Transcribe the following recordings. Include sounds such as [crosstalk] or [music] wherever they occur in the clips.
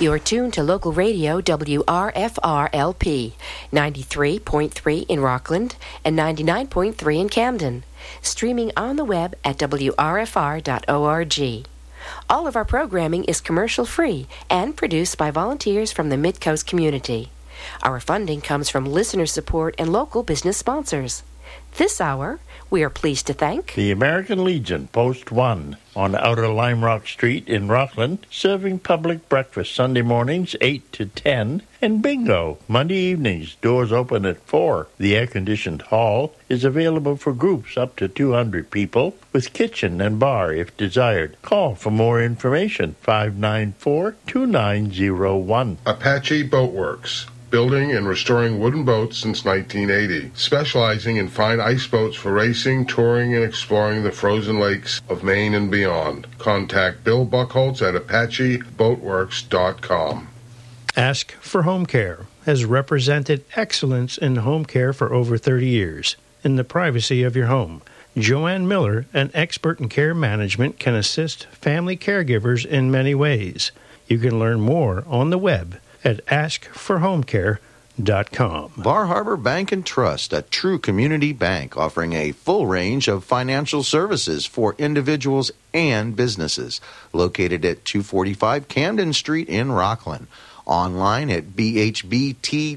You're tuned to local radio WRFR-LP, 93.3 in Rockland and 99.3 in Camden. Streaming on the web at WRFR.org. All of our programming is commercial free and produced by volunteers from the Midcoast community. Our funding comes from listener support and local business sponsors. This hour, we are pleased to thank the American Legion, Post 1, on Outer Lime Rock Street in Rockland, serving public breakfast Sunday mornings 8 to 10, and bingo Monday evenings, doors open at 4. The air conditioned hall is available for groups up to 200 people, with kitchen and bar if desired. Call for more information 594 2901. Apache Boatworks building and restoring wooden boats since 1980, specializing in fine ice boats for racing, touring, and exploring the frozen lakes of Maine and beyond. Contact Bill Buckholz at ApacheBoatworks.com. Ask for Home Care has represented excellence in home care for over 30 years in the privacy of your home. Joanne Miller, an expert in care management, can assist family caregivers in many ways. You can learn more on the web at askforhomecare.com. Bar Harbor Bank and Trust, a true community bank offering a full range of financial services for individuals and businesses. Located at 245 Camden Street in Rockland. Online at bhbt.com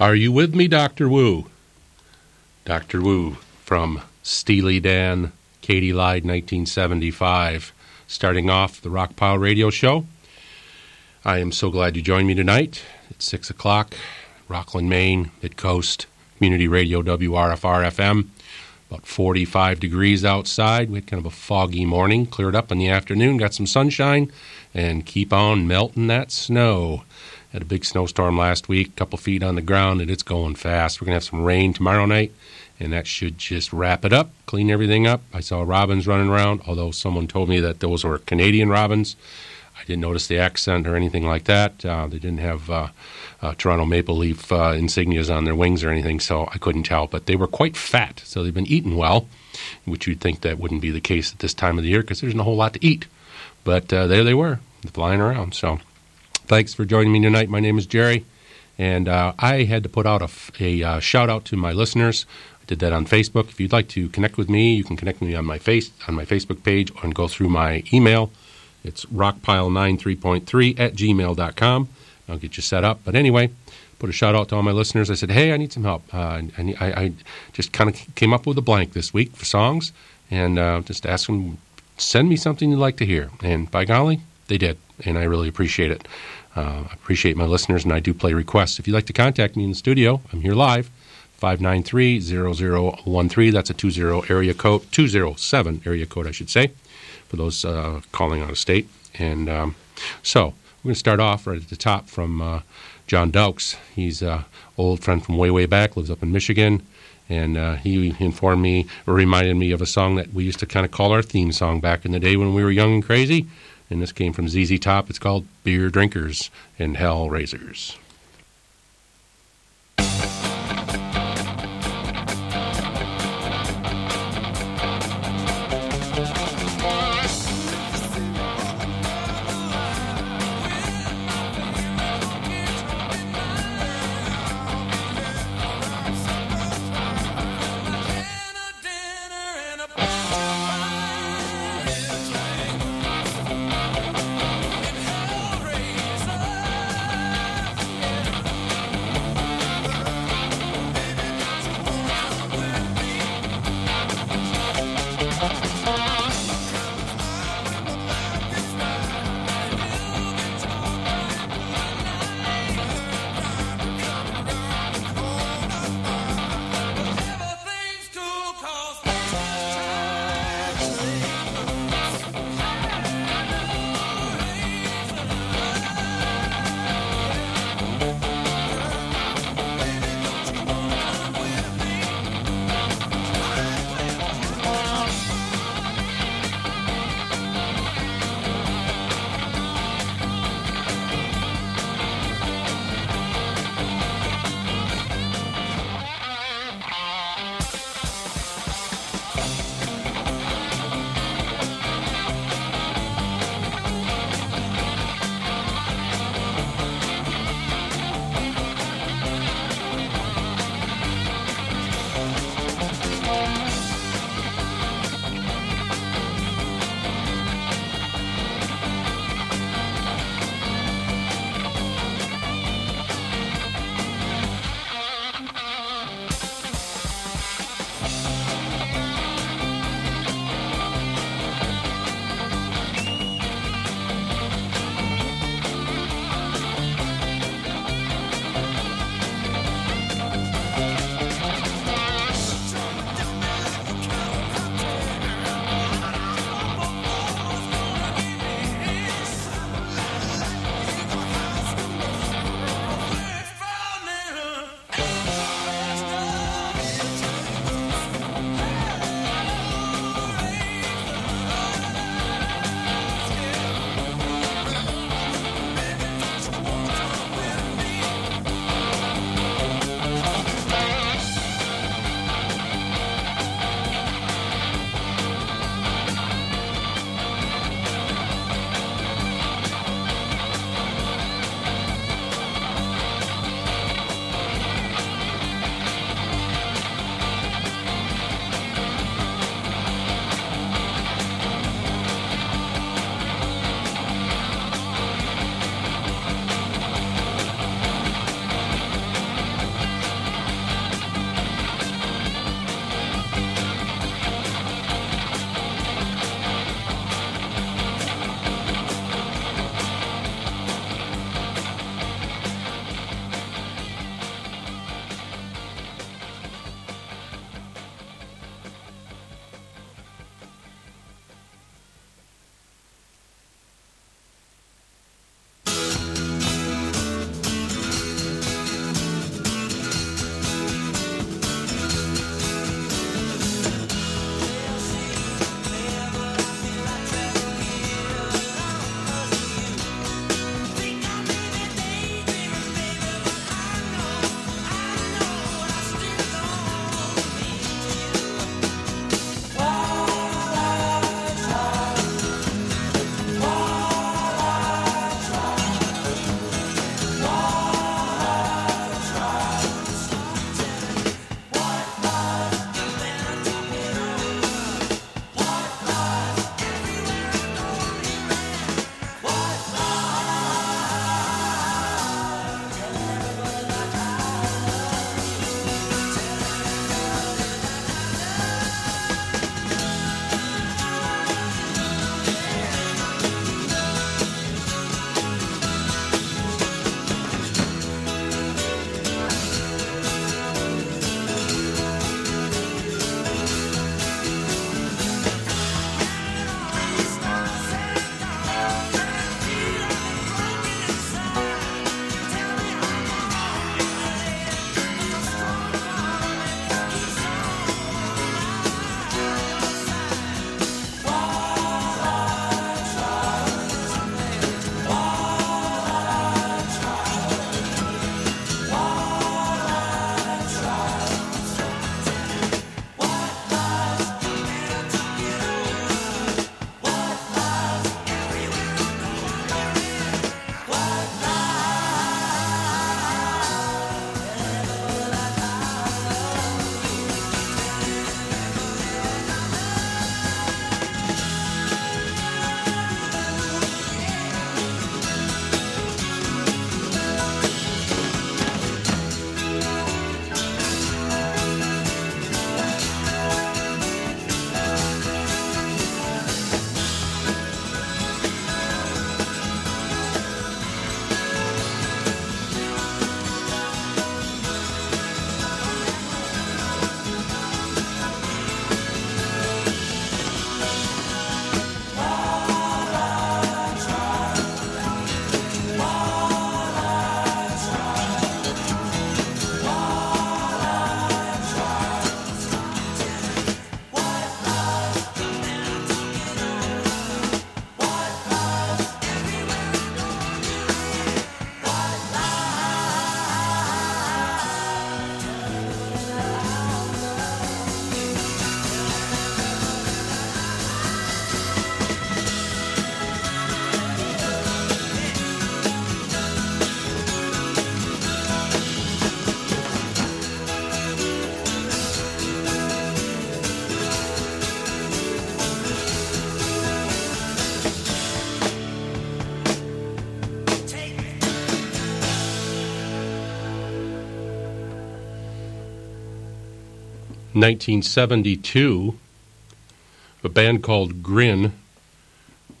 Are you with me, Dr. Wu? Dr. Wu from Steely Dan, Katy Lied 1975, starting off the Rockpile Radio Show. I am so glad you joined me tonight. It's 6 o'clock, Rockland, Maine, Mid Coast, Community Radio WRFR FM. About 45 degrees outside. We had kind of a foggy morning, cleared up in the afternoon, got some sunshine, and keep on melting that snow. Had a big snowstorm last week, a couple feet on the ground, and it's going fast. We're going to have some rain tomorrow night, and that should just wrap it up, clean everything up. I saw robins running around, although someone told me that those were Canadian robins. I didn't notice the accent or anything like that. Uh, they didn't have uh, uh, Toronto Maple Leaf uh, insignias on their wings or anything, so I couldn't tell. But they were quite fat, so they've been eating well, which you'd think that wouldn't be the case at this time of the year because there's not a whole lot to eat. But uh, there they were, flying around. So Thanks for joining me tonight. My name is Jerry, and uh, I had to put out a, a uh, shout out to my listeners. I did that on Facebook. If you'd like to connect with me, you can connect with me on my face on my Facebook page and go through my email. It's rockpile93.3 at gmail.com. I'll get you set up. But anyway, put a shout out to all my listeners. I said, hey, I need some help. Uh, I, I, just kind of came up with a blank this week for songs and uh, just asked them, send me something you'd like to hear. And by golly, they did, and I really appreciate it. Uh, I appreciate my listeners, and I do play requests. If you'd like to contact me in the studio, I'm here live, 593-0013. That's a 20 area code, 207 area code, I should say, for those uh, calling out of state. And um, so we're going to start off right at the top from uh, John Dowks. He's an old friend from way, way back, lives up in Michigan. And he informed me, or reminded me of a song that we used to kind of call our theme song back in the day when we were young and crazy and this came from ZZ Top. It's called Beer Drinkers and Hell Raisers. 1972, a band called Grin,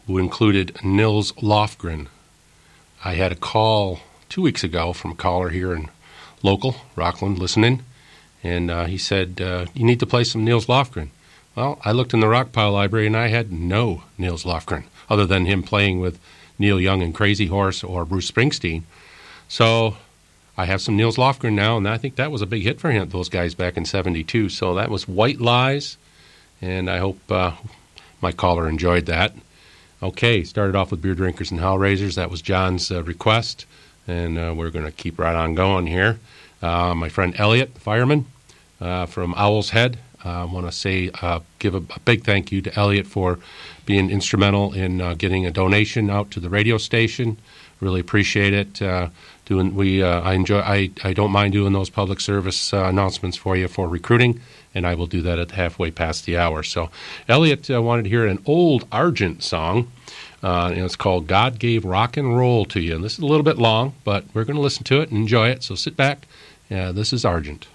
who included Nils Lofgren. I had a call two weeks ago from a caller here in local, Rockland, listening, and uh, he said, uh, You need to play some Nils Lofgren. Well, I looked in the Rockpile library and I had no Nils Lofgren, other than him playing with Neil Young and Crazy Horse or Bruce Springsteen. So I have some Nils Lofgren now, and I think that was a big hit for him, those guys back in 72. So that was White Lies, and I hope uh, my caller enjoyed that. Okay, started off with Beer Drinkers and Hellraisers. That was John's uh, request, and uh, we're going to keep right on going here. My friend Elliot, fireman uh, from Owl's Head, I want to say, give a, a, big thank you to Elliot for being instrumental in getting a donation out to the radio station. Really appreciate it doing we uh, I enjoy I, I don't mind doing those public service uh, announcements for you for recruiting and I will do that at halfway past the hour. So Elliot uh, wanted to hear an old Argent song. And it's called God Gave Rock and Roll to You. And this is a little bit long, but we're going to listen to it and enjoy it. So sit back. this is Argent.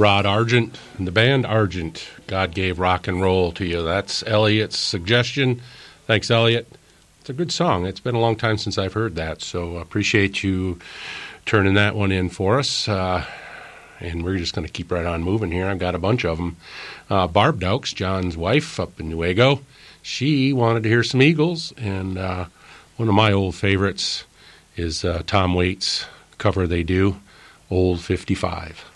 Rod Argent and the band Argent. God gave rock and roll to you. That's Elliot's suggestion. Thanks, Elliot. It's a good song. It's been a long time since I've heard that, so I appreciate you turning that one in for us. Uh, and we're just going to keep right on moving here. I've got a bunch of them. Uh, Barb Dowks, John's wife up in Newaygo, she wanted to hear some Eagles, and uh, one of my old favorites is Tom Waits' cover they do, Old 55.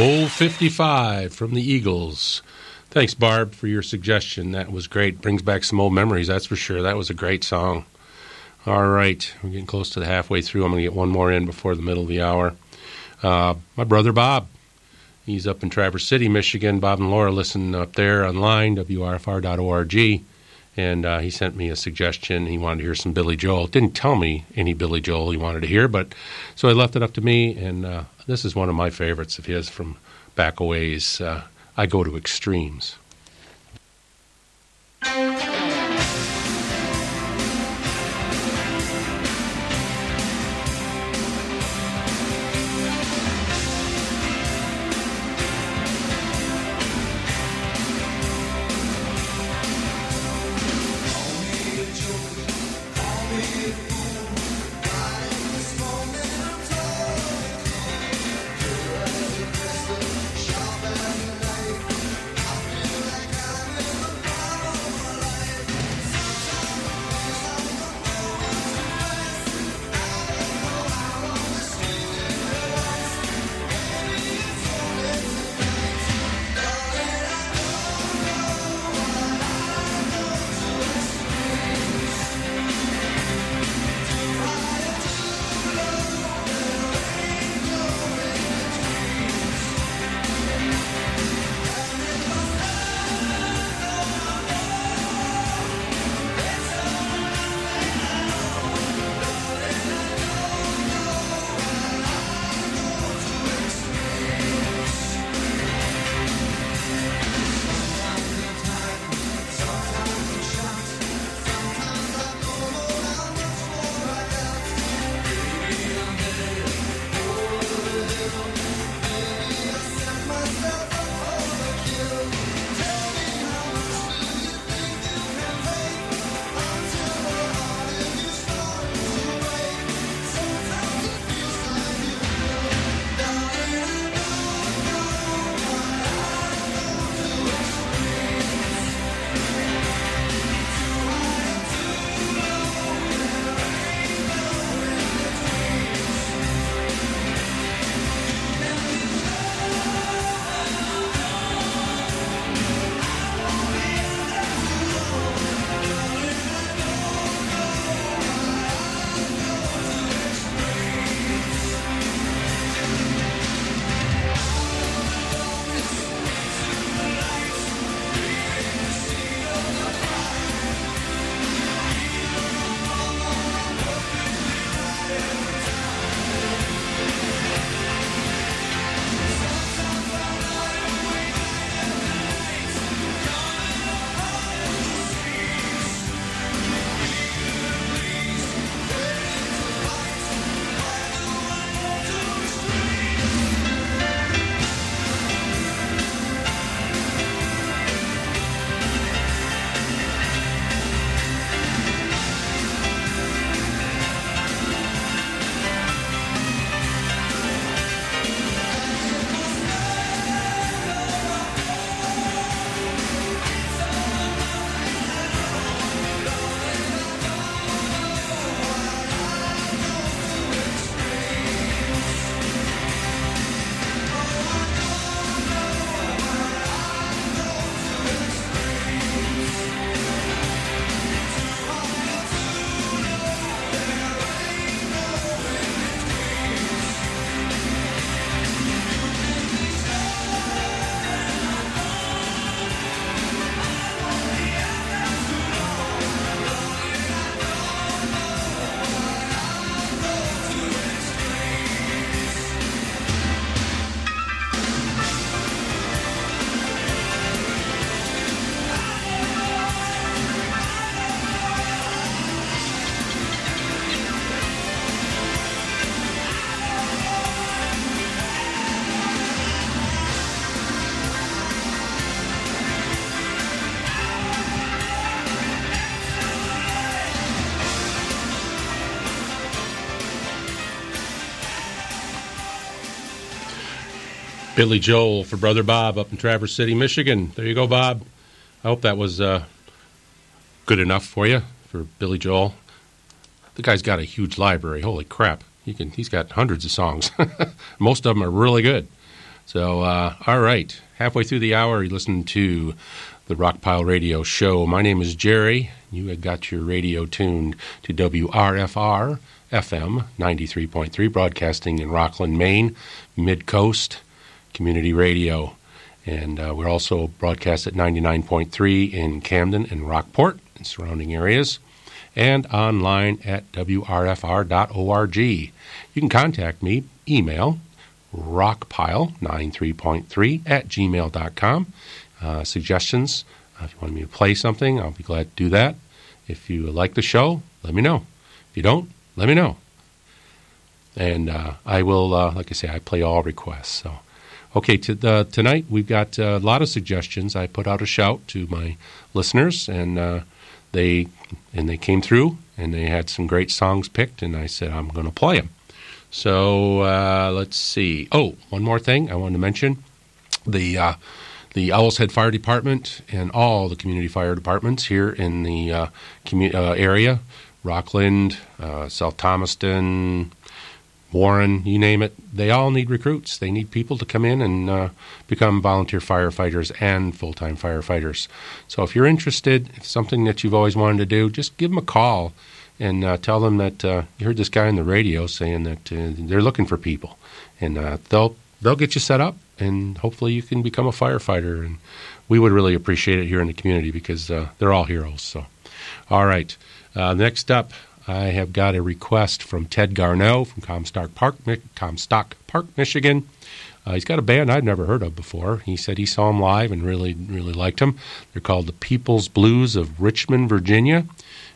Old 55 from the Eagles. Thanks, Barb, for your suggestion. That was great. Brings back some old memories, that's for sure. That was a great song. All right, we're getting close to the halfway through. I'm going to get one more in before the middle of the hour. Uh, my brother Bob, he's up in Traverse City, Michigan. Bob and Laura listen up there online, wrfr.org. And uh, he sent me a suggestion. He wanted to hear some Billy Joel. Didn't tell me any Billy Joel he wanted to hear, but so I left it up to me. And uh, this is one of my favorites of his from back a. Uh, I go to extremes. Billy Joel for Brother Bob up in Traverse City, Michigan. There you go, Bob. I hope that was uh, good enough for you for Billy Joel. The guy's got a huge library. Holy crap. He can, he's got hundreds of songs. [laughs] Most of them are really good. So, uh, all right, halfway through the hour, you listen to the Rockpile Radio Show. My name is Jerry. You have got your radio tuned to WRFR FM 93.3, broadcasting in Rockland, Maine, Mid Coast Community Radio. And uh, we're also broadcast at 99.3 in Camden and Rockport and surrounding areas, and online at WRFR.org. You can contact me, email rockpile93.3 at gmail.com. Uh, suggestions, uh, if you want me to play something, I'll be glad to do that. If you like the show, let me know. If you don't, let me know. And uh, I will, like I say, I play all requests. So, okay, to the, tonight we've got a lot of suggestions. I put out a shout to my listeners, and uh, they and they came through, and they had some great songs picked, and I said I'm going to play them. So uh, let's see. Oh, one more thing I wanted to mention: the uh, the Owl's Head Fire Department and all the community fire departments here in the uh, uh area, Rockland, uh, South Thomaston, Warren, you name it, they all need recruits. They need people to come in and uh, become volunteer firefighters and full time firefighters. So if you're interested, if something that you've always wanted to do, just give them a call and uh, tell them that uh, you heard this guy on the radio saying that they're looking for people, and they'll they'll get you set up, and hopefully you can become a firefighter. And we would really appreciate it here in the community because they're all heroes. So, all right, next up. I have got a request from Ted Garneau from Comstock Park, Comstock Park, Michigan. Uh, he's got a band I'd never heard of before. He said he saw them live and really, really liked them. They're called the People's Blues of Richmond, Virginia.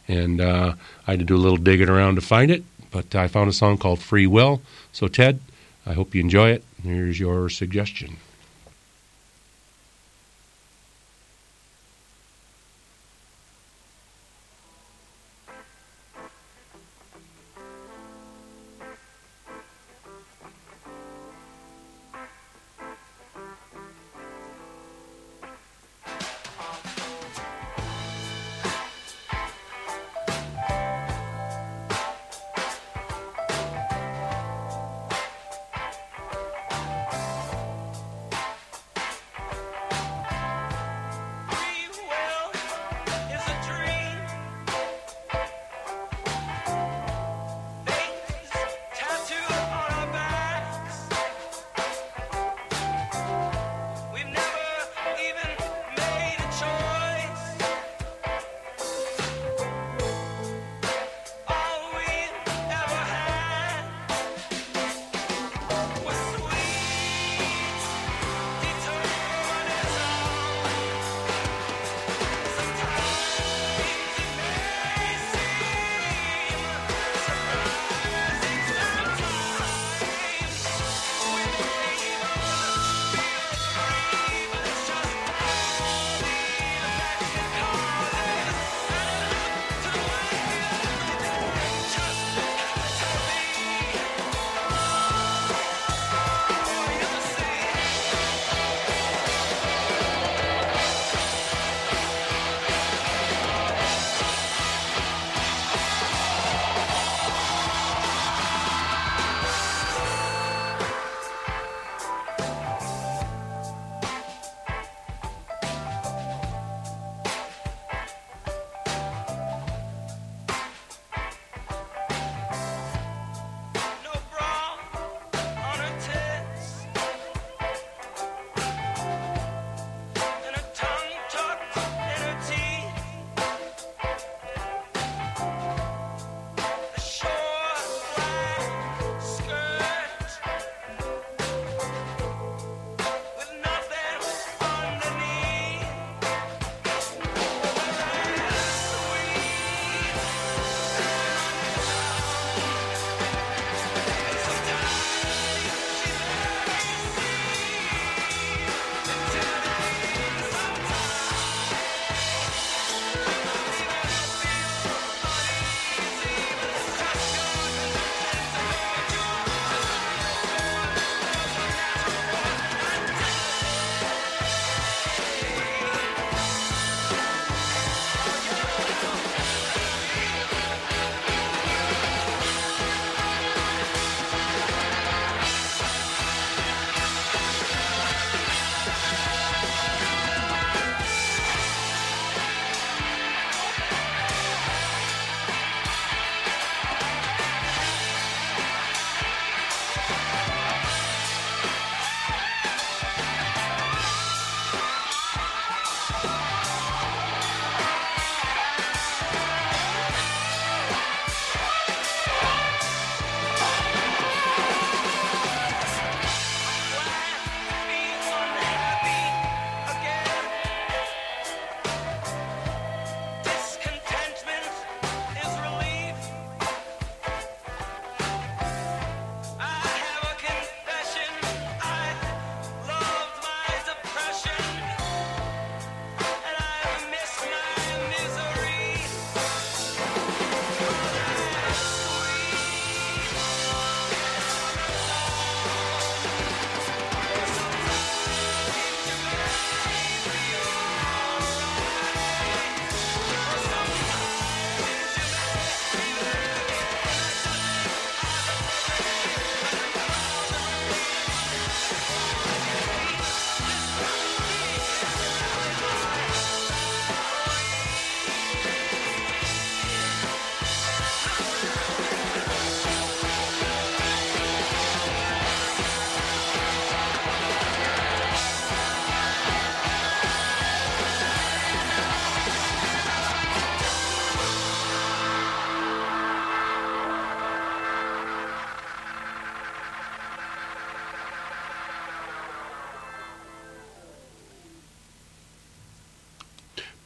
And uh, I had to do a little digging around to find it, but I found a song called Free Will. So, Ted, I hope you enjoy it. Here's your suggestion.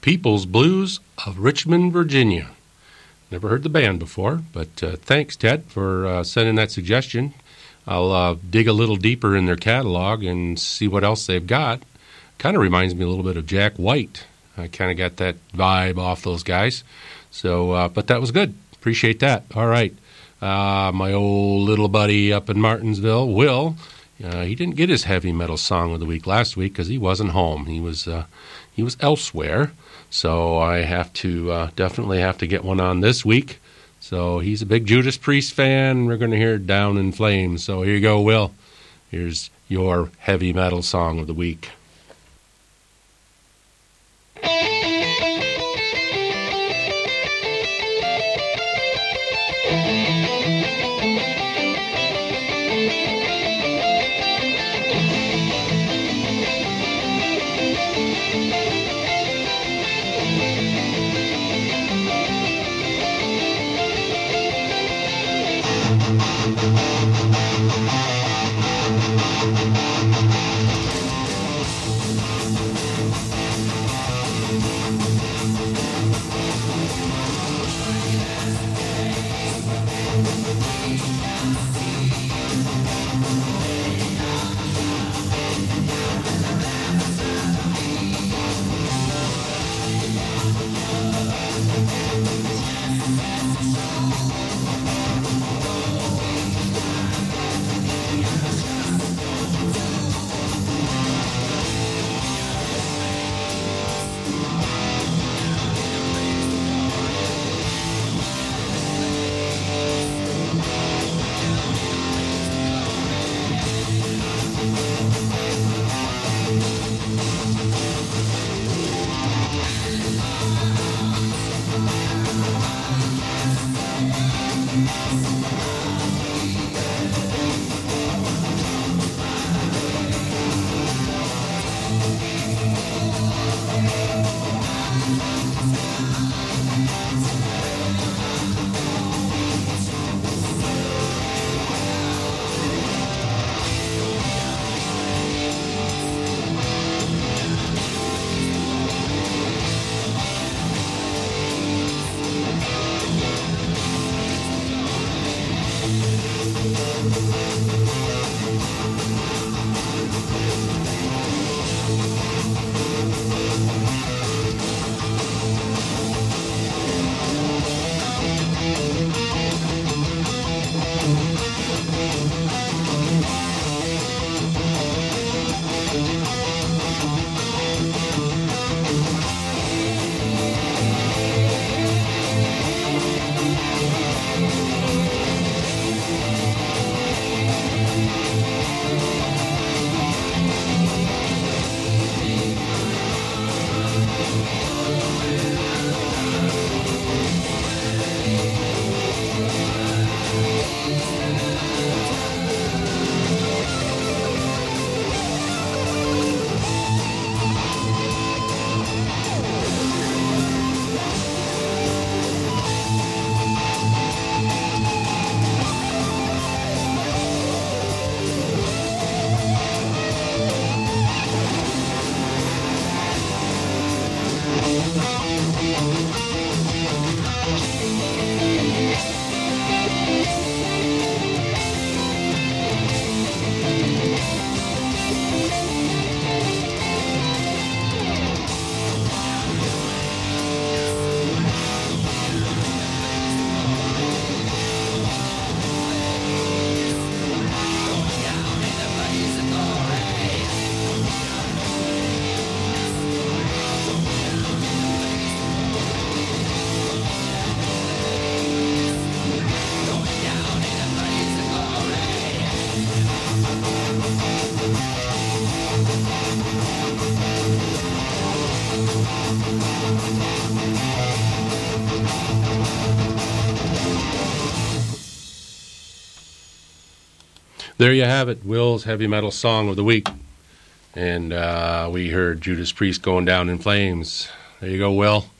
People's Blues of Richmond, Virginia. Never heard the band before, but uh, thanks, Ted, for uh, sending that suggestion. I'll uh, dig a little deeper in their catalog and see what else they've got. Kind of reminds me a little bit of Jack White. I kind of got that vibe off those guys. So, but that was good. Appreciate that. All right. My old little buddy up in Martinsville, Will, he didn't get his heavy metal song of the week last week because he wasn't home. He was he was elsewhere. So I have to uh, definitely have to get one on this week. So he's a big Judas Priest fan. We're going to hear Down in Flames. So here you go, Will. Here's your heavy metal song of the week. There you have it, Will's heavy metal song of the week. And uh, we heard Judas Priest going down in flames. There you go, Will.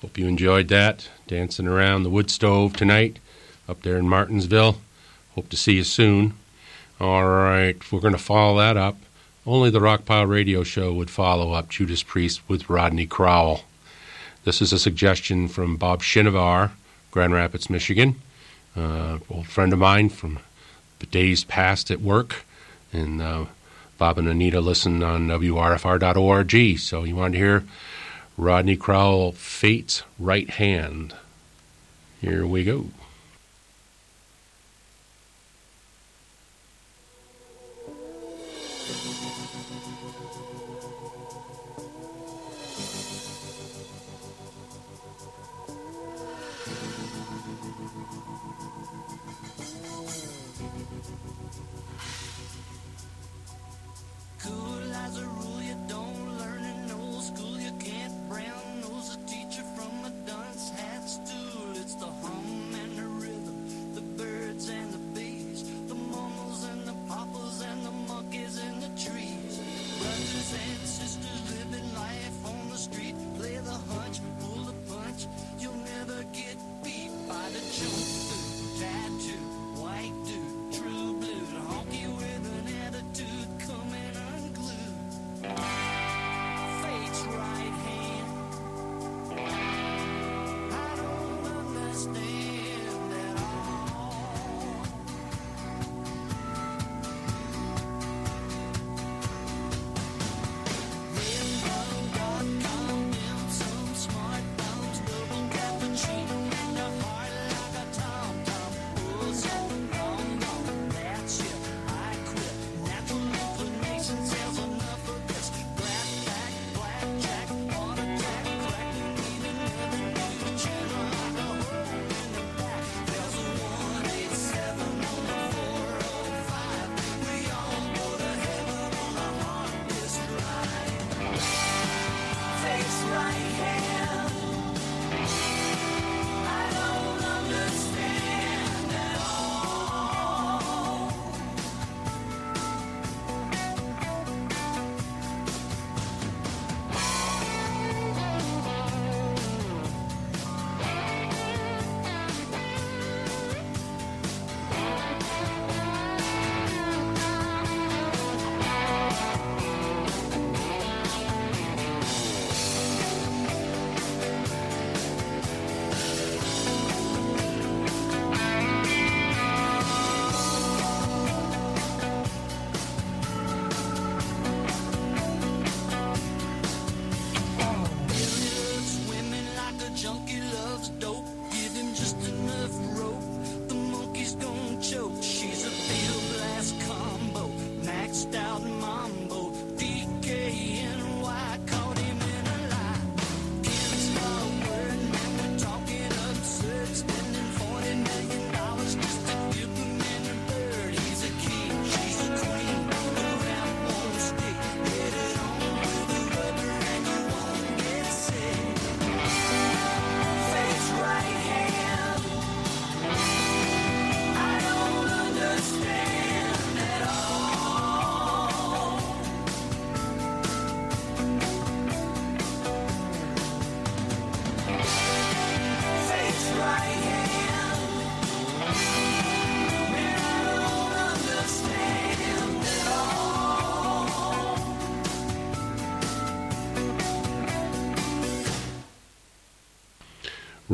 Hope you enjoyed that. Dancing around the wood stove tonight up there in Martinsville. Hope to see you soon. All right, we're going to follow that up. Only the Rockpile Radio Show would follow up Judas Priest with Rodney Crowell. This is a suggestion from Bob Shinovar, Grand Rapids, Michigan, uh, old friend of mine from days past at work. And uh, Bob and Anita listen on WRFR.org. So you wanted to hear Rodney Crowell, Fate's Right Hand. Here we go.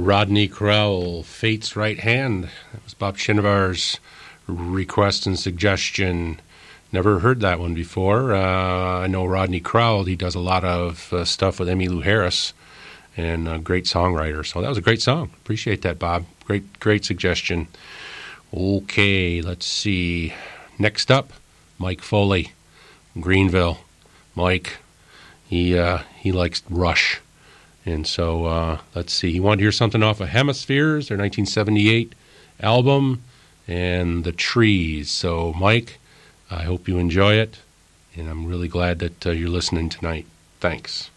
Rodney Crowell, Fate's Right Hand. That was Bob Shinovar's request and suggestion. Never heard that one before. Uh, I know Rodney Crowell, he does a lot of uh, stuff with Emmylou Harris and a great songwriter. So that was a great song. Appreciate that, Bob. Great, great suggestion. Okay, let's see. Next up, Mike Foley, Greenville. Mike, he, uh, he likes Rush. And so uh, let's see. You want to hear something off of Hemispheres, their 1978 album, and The Trees. So, Mike, I hope you enjoy it. And I'm really glad that uh, you're listening tonight. Thanks.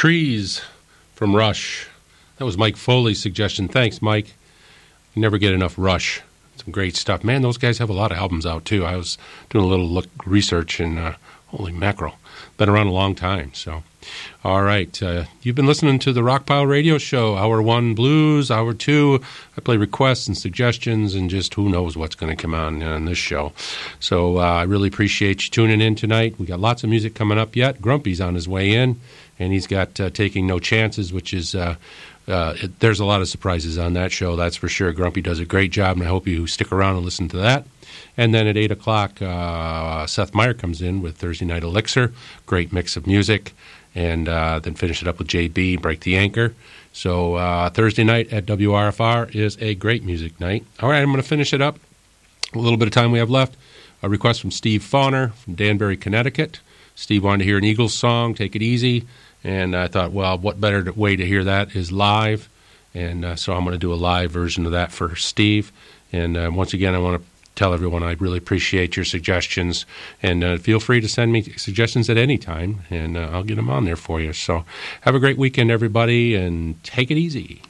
Trees from Rush. That was Mike Foley's suggestion. Thanks, Mike. Never get enough Rush. Some great stuff. Man, those guys have a lot of albums out, too. I was doing a little look, research, and uh, holy mackerel. Been around a long time, so. All right. Uh, you've been listening to the Rockpile Radio Show, Hour 1 Blues, Hour 2. I play requests and suggestions and just who knows what's going to come on on this show. So uh, I really appreciate you tuning in tonight. We got lots of music coming up yet. Grumpy's on his way in, and he's got uh, Taking No Chances, which is uh, uh, it, there's a lot of surprises on that show, that's for sure. Grumpy does a great job, and I hope you stick around and listen to that. And then at 8 o'clock, uh, Seth Meyer comes in with Thursday Night Elixir. Great mix of music. And uh, then finish it up with JB, Break the Anchor. So uh, Thursday night at WRFR is a great music night. All right, I'm going to finish it up. A little bit of time we have left. A request from Steve Fauner from Danbury, Connecticut. Steve wanted to hear an Eagles song, Take It Easy. And I thought, well, what better way to hear that is live. And uh, so I'm going to do a live version of that for Steve. And uh, once again, I want to tell everyone I really appreciate your suggestions. And uh, feel free to send me suggestions at any time, and I'll get them on there for you. So have a great weekend, everybody, and take it easy.